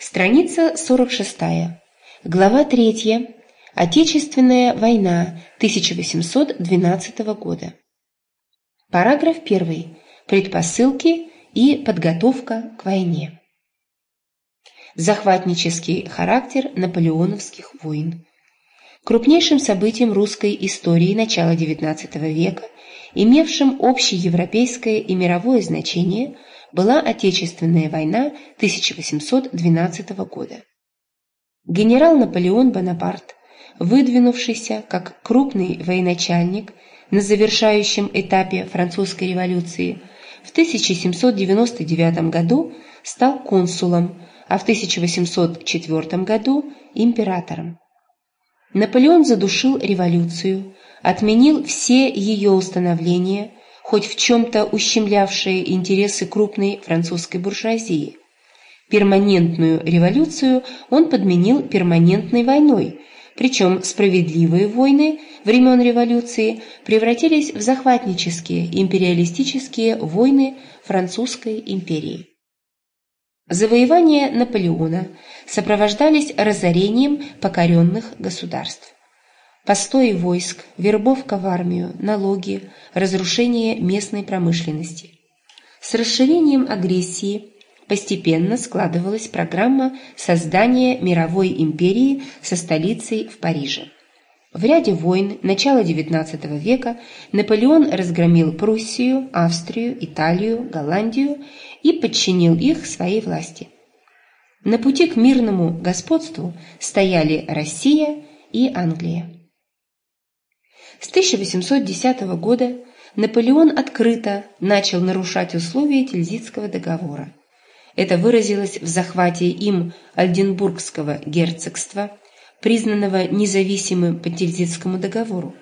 Страница 46. Глава 3. Отечественная война 1812 года. Параграф 1. Предпосылки и подготовка к войне. Захватнический характер наполеоновских войн. Крупнейшим событием русской истории начала XIX века, имевшим общеевропейское и мировое значение, была Отечественная война 1812 года. Генерал Наполеон Бонапарт, выдвинувшийся как крупный военачальник на завершающем этапе французской революции, в 1799 году стал консулом, а в 1804 году – императором. Наполеон задушил революцию, отменил все ее установления, хоть в чем-то ущемлявшие интересы крупной французской буржуазии. Перманентную революцию он подменил перманентной войной, причем справедливые войны времен революции превратились в захватнические империалистические войны французской империи. Завоевания Наполеона сопровождались разорением покоренных государств. Постои войск, вербовка в армию, налоги, разрушение местной промышленности. С расширением агрессии постепенно складывалась программа создания мировой империи со столицей в Париже. В ряде войн начала XIX века Наполеон разгромил Пруссию, Австрию, Италию, Голландию и подчинил их своей власти. На пути к мирному господству стояли Россия и Англия. С 1810 года Наполеон открыто начал нарушать условия Тильзитского договора. Это выразилось в захвате им Альденбургского герцогства, признанного независимым по Тильзитскому договору.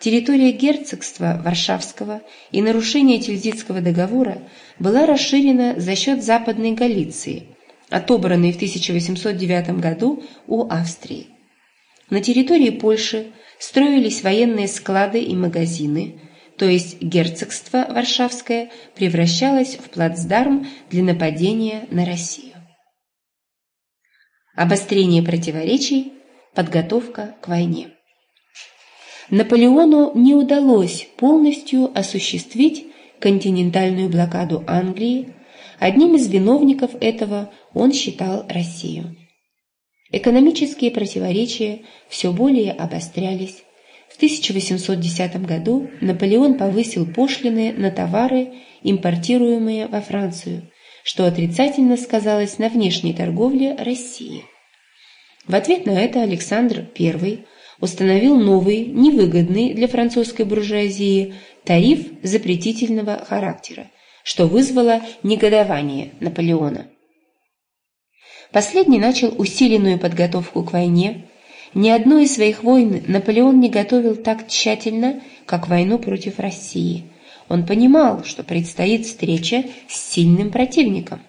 Территория герцогства Варшавского и нарушение Тильзитского договора была расширена за счет Западной Галиции, отобранной в 1809 году у Австрии. На территории Польши строились военные склады и магазины, то есть герцогство Варшавское превращалось в плацдарм для нападения на Россию. Обострение противоречий, подготовка к войне. Наполеону не удалось полностью осуществить континентальную блокаду Англии, одним из виновников этого он считал Россию. Экономические противоречия все более обострялись. В 1810 году Наполеон повысил пошлины на товары, импортируемые во Францию, что отрицательно сказалось на внешней торговле России. В ответ на это Александр I установил новый, невыгодный для французской буржуазии тариф запретительного характера, что вызвало негодование Наполеона. Последний начал усиленную подготовку к войне. Ни одной из своих войн Наполеон не готовил так тщательно, как войну против России. Он понимал, что предстоит встреча с сильным противником.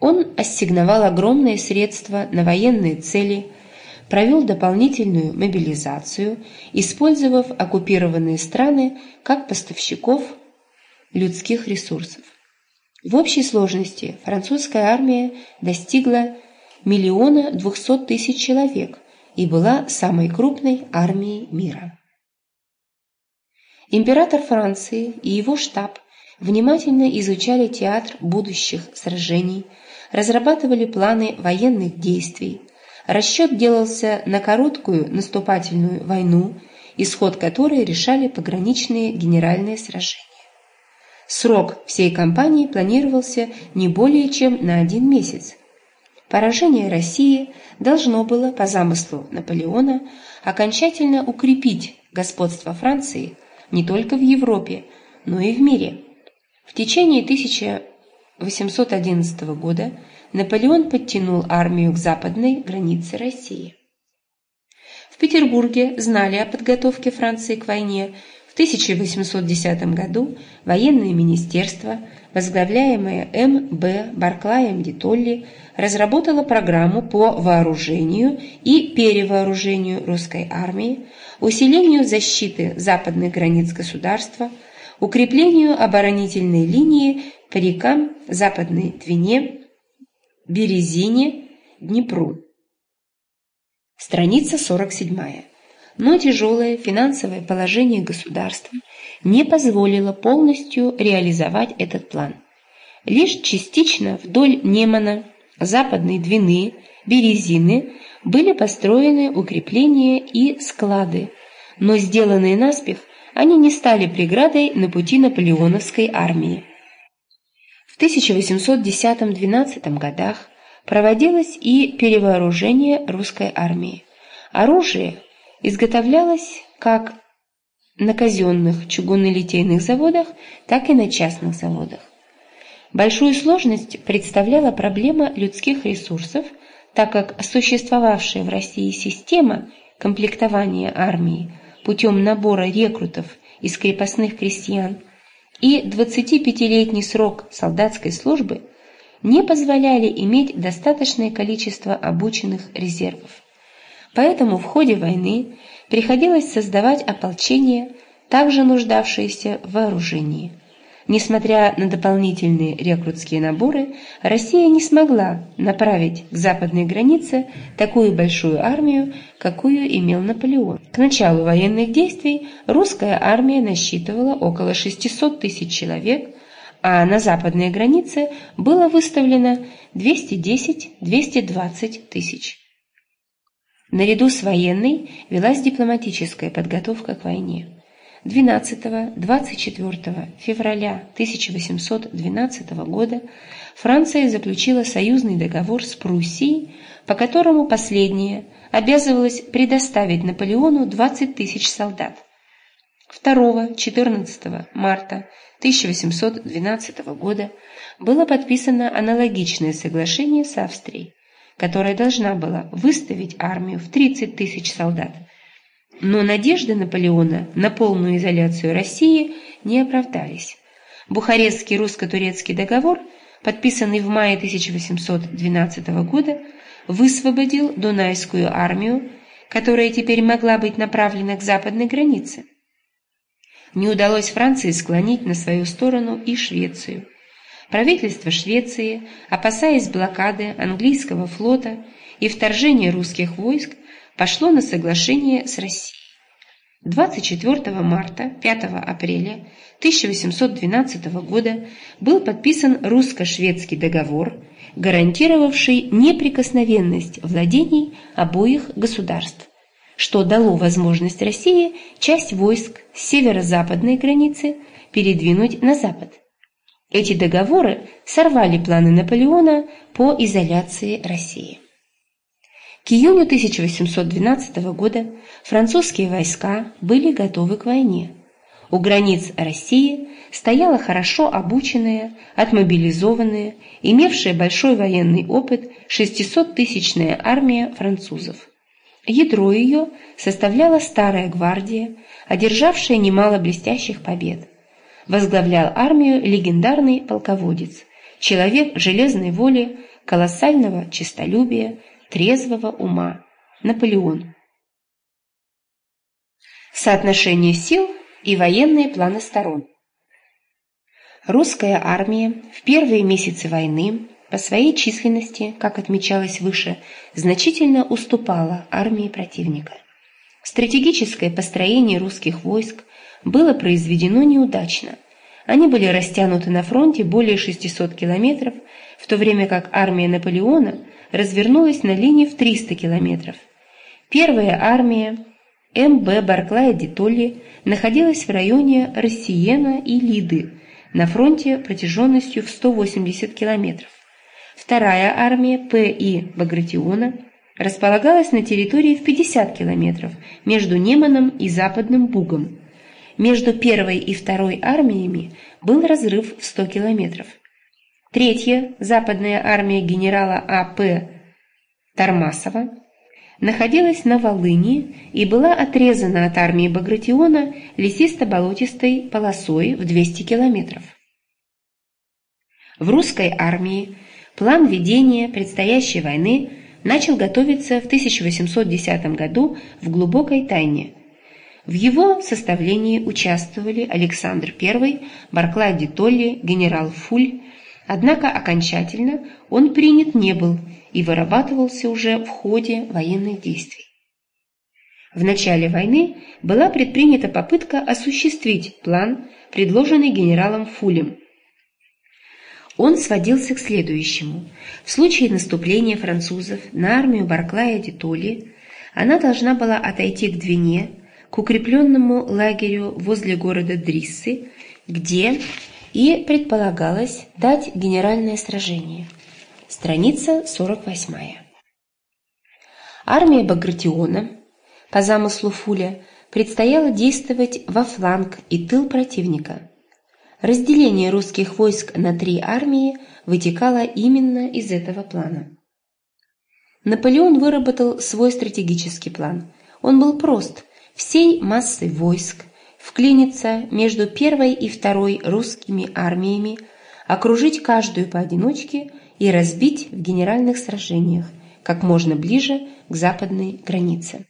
Он ассигновал огромные средства на военные цели – провел дополнительную мобилизацию, использовав оккупированные страны как поставщиков людских ресурсов. В общей сложности французская армия достигла миллиона двухсот тысяч человек и была самой крупной армией мира. Император Франции и его штаб внимательно изучали театр будущих сражений, разрабатывали планы военных действий, Расчет делался на короткую наступательную войну, исход которой решали пограничные генеральные сражения. Срок всей кампании планировался не более чем на один месяц. Поражение России должно было, по замыслу Наполеона, окончательно укрепить господство Франции не только в Европе, но и в мире. В течение 1811 года Наполеон подтянул армию к западной границе России. В Петербурге знали о подготовке Франции к войне. В 1810 году военное министерство, возглавляемое М. Б. Барклаем де Толли, разработало программу по вооружению и перевооружению русской армии, усилению защиты западных границ государства, укреплению оборонительной линии по рекам Западной Двине, Березине Днепру. Страница 47. Но тяжелое финансовое положение государства не позволило полностью реализовать этот план. Лишь частично вдоль Немана, Западной Двины, Березины были построены укрепления и склады, но сделанные наспех они не стали преградой на пути наполеоновской армии. В 1810-12 годах проводилось и перевооружение русской армии. Оружие изготовлялось как на казенных чугунно-литейных заводах, так и на частных заводах. Большую сложность представляла проблема людских ресурсов, так как существовавшая в России система комплектования армии путем набора рекрутов из крепостных крестьян и 25-летний срок солдатской службы не позволяли иметь достаточное количество обученных резервов. Поэтому в ходе войны приходилось создавать ополчение, также нуждавшееся в вооружении. Несмотря на дополнительные рекрутские наборы, Россия не смогла направить к западной границе такую большую армию, какую имел Наполеон. К началу военных действий русская армия насчитывала около 600 тысяч человек, а на западной границе было выставлено 210-220 тысяч. Наряду с военной велась дипломатическая подготовка к войне. 12-24 февраля 1812 года Франция заключила союзный договор с Пруссией, по которому последняя обязывалась предоставить Наполеону 20 тысяч солдат. 2-14 марта 1812 года было подписано аналогичное соглашение с Австрией, которая должна была выставить армию в 30 тысяч солдат – но надежды Наполеона на полную изоляцию России не оправдались. Бухарестский русско-турецкий договор, подписанный в мае 1812 года, высвободил Дунайскую армию, которая теперь могла быть направлена к западной границе. Не удалось Франции склонить на свою сторону и Швецию. Правительство Швеции, опасаясь блокады английского флота и вторжения русских войск, пошло на соглашение с Россией. 24 марта 5 апреля 1812 года был подписан русско-шведский договор, гарантировавший неприкосновенность владений обоих государств, что дало возможность России часть войск с северо-западной границы передвинуть на запад. Эти договоры сорвали планы Наполеона по изоляции России. К июню 1812 года французские войска были готовы к войне. У границ России стояла хорошо обученная, отмобилизованная, имевшая большой военный опыт 600-тысячная армия французов. Ядро ее составляла старая гвардия, одержавшая немало блестящих побед. Возглавлял армию легендарный полководец, человек железной воли, колоссального честолюбия, трезвого ума. Наполеон. Соотношение сил и военные планы сторон. Русская армия в первые месяцы войны по своей численности, как отмечалось выше, значительно уступала армии противника. Стратегическое построение русских войск было произведено неудачно. Они были растянуты на фронте более 600 километров, в то время как армия Наполеона развернулась на линии в 300 километров. Первая армия М.Б. Барклая де Толли находилась в районе Рассиена и Лиды на фронте протяженностью в 180 километров. Вторая армия П.И. Багратиона располагалась на территории в 50 километров между Неманом и Западным Бугом. Между первой и второй армиями был разрыв в 100 километров. Третья западная армия генерала А.П. Тармасова находилась на Волыни и была отрезана от армии Багратиона лесисто-болотистой полосой в 200 километров. В русской армии план ведения предстоящей войны начал готовиться в 1810 году в глубокой тайне. В его составлении участвовали Александр I, Барклай де Толли, генерал Фуль, Однако окончательно он принят не был и вырабатывался уже в ходе военных действий. В начале войны была предпринята попытка осуществить план, предложенный генералом Фулем. Он сводился к следующему. В случае наступления французов на армию Барклая де Толли она должна была отойти к Двине, к укрепленному лагерю возле города Дриссы, где и предполагалось дать генеральное сражение. Страница 48. Армия Багратиона, по замыслу Фуля, предстояло действовать во фланг и тыл противника. Разделение русских войск на три армии вытекало именно из этого плана. Наполеон выработал свой стратегический план. Он был прост – всей массой войск вклиниться между первой и второй русскими армиями, окружить каждую поодиночке и разбить в генеральных сражениях как можно ближе к западной границе.